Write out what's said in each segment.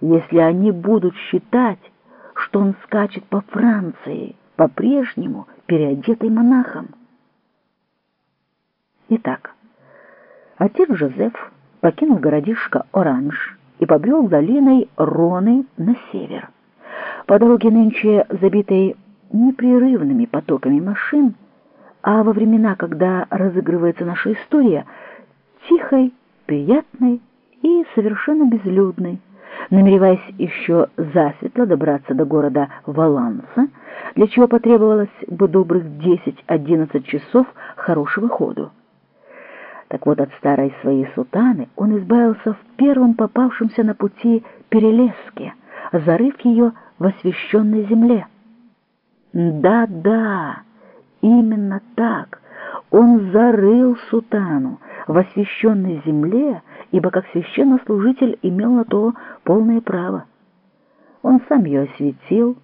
если они будут считать, что он скачет по Франции, по-прежнему переодетый монахом. Итак, отец Жозеф покинул городишко Оранж и побрел долиной Роны на север. По дороге нынче забитой непрерывными потоками машин, а во времена, когда разыгрывается наша история, тихой, приятной и совершенно безлюдной, намереваясь еще засветло добраться до города Валанса, для чего потребовалось бы добрых 10-11 часов хорошего ходу. Так вот, от старой своей сутаны он избавился в первом попавшемся на пути перелеске, зарыв ее в освященной земле. Да-да, именно так. Он зарыл сутану в освященной земле, ибо как священнослужитель имел на то полное право. Он сам ее осветил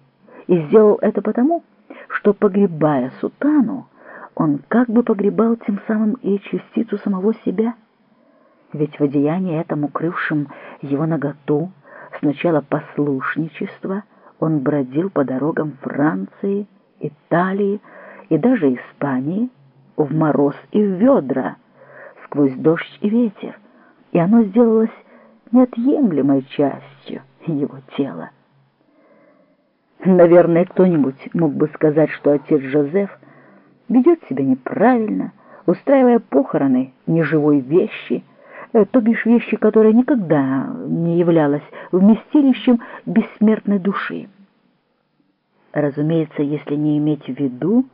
и сделал это потому, что, погребая сутану, он как бы погребал тем самым и частицу самого себя. Ведь в одеянии этом, укрывшем его наготу, сначала послушничество, он бродил по дорогам Франции, Италии и даже Испании в мороз и в ведра, сквозь дождь и ветер, и оно сделалось неотъемлемой частью его тела. Наверное, кто-нибудь мог бы сказать, что отец Жозеф ведет себя неправильно, устраивая похороны неживой вещи, э, то бишь вещи, которая никогда не являлась вместилищем бессмертной души. Разумеется, если не иметь в виду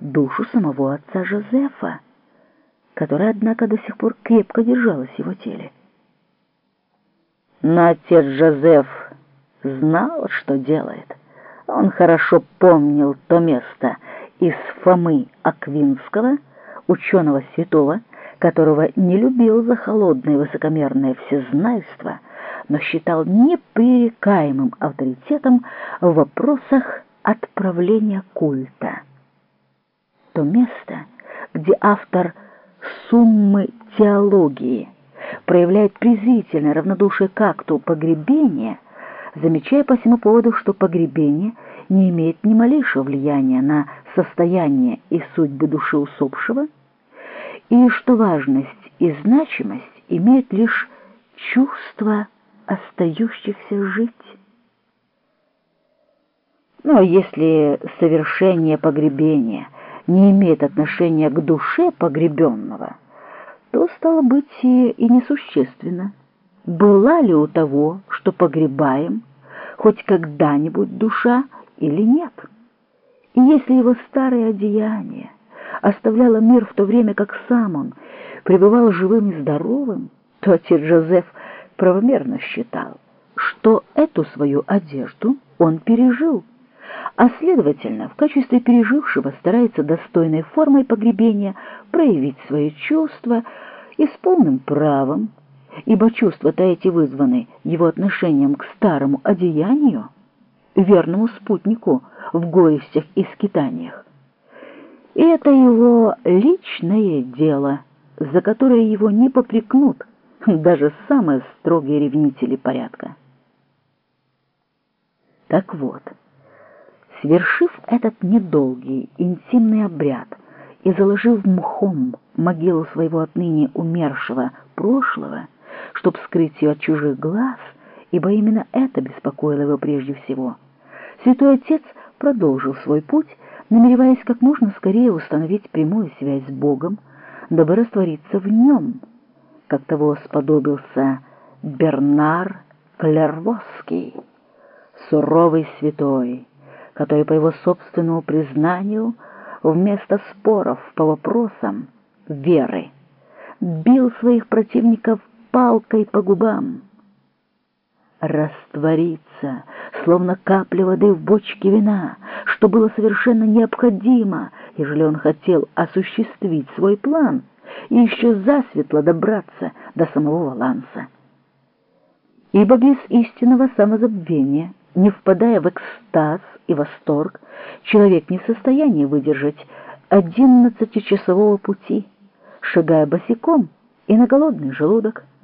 душу самого отца Жозефа, которая, однако, до сих пор крепко держалась в его теле. Но отец Жозеф знал, что делает. Он хорошо помнил то место из Фомы Аквинского, ученого святого, которого не любил за холодное высокомерное всезнайство, но считал непререкаемым авторитетом в вопросах отправления культа. То место, где автор суммы теологии проявляет презрительное равнодушие к акту погребения, замечая по всему поводу, что погребение не имеет ни малейшего влияния на состояние и судьбы души усопшего, и что важность и значимость имеют лишь чувство остающихся жить. Ну а если совершение погребения – не имеет отношения к душе погребенного, то, стало быть, и, несущественно. Была ли у того, что погребаем, хоть когда-нибудь душа или нет? И если его старое одеяние оставляло мир в то время, как сам он пребывал живым и здоровым, то отец Жозеф правомерно считал, что эту свою одежду он пережил а следовательно, в качестве пережившего старается достойной формой погребения проявить свои чувства и с полным правом, ибо чувства-то эти вызваны его отношением к старому одеянию, верному спутнику в горестях и скитаниях. И это его личное дело, за которое его не попрекнут даже самые строгие ревнители порядка. Так вот, Свершив этот недолгий интимный обряд и заложив мхом могилу своего отныне умершего прошлого, чтобы скрыть ее от чужих глаз, ибо именно это беспокоило его прежде всего, святой отец продолжил свой путь, намереваясь как можно скорее установить прямую связь с Богом, дабы раствориться в нем, как того сподобился Бернар Клервосский, суровый святой, который, по его собственному признанию, вместо споров по вопросам веры, бил своих противников палкой по губам. Раствориться, словно капля воды в бочке вина, что было совершенно необходимо, ежели он хотел осуществить свой план и еще засветло добраться до самого Валанса. Ибо без истинного самозабвения, не впадая в экстаз и восторг, человек не в состоянии выдержать одиннадцатичасового пути, шагая босиком и на голодный желудок.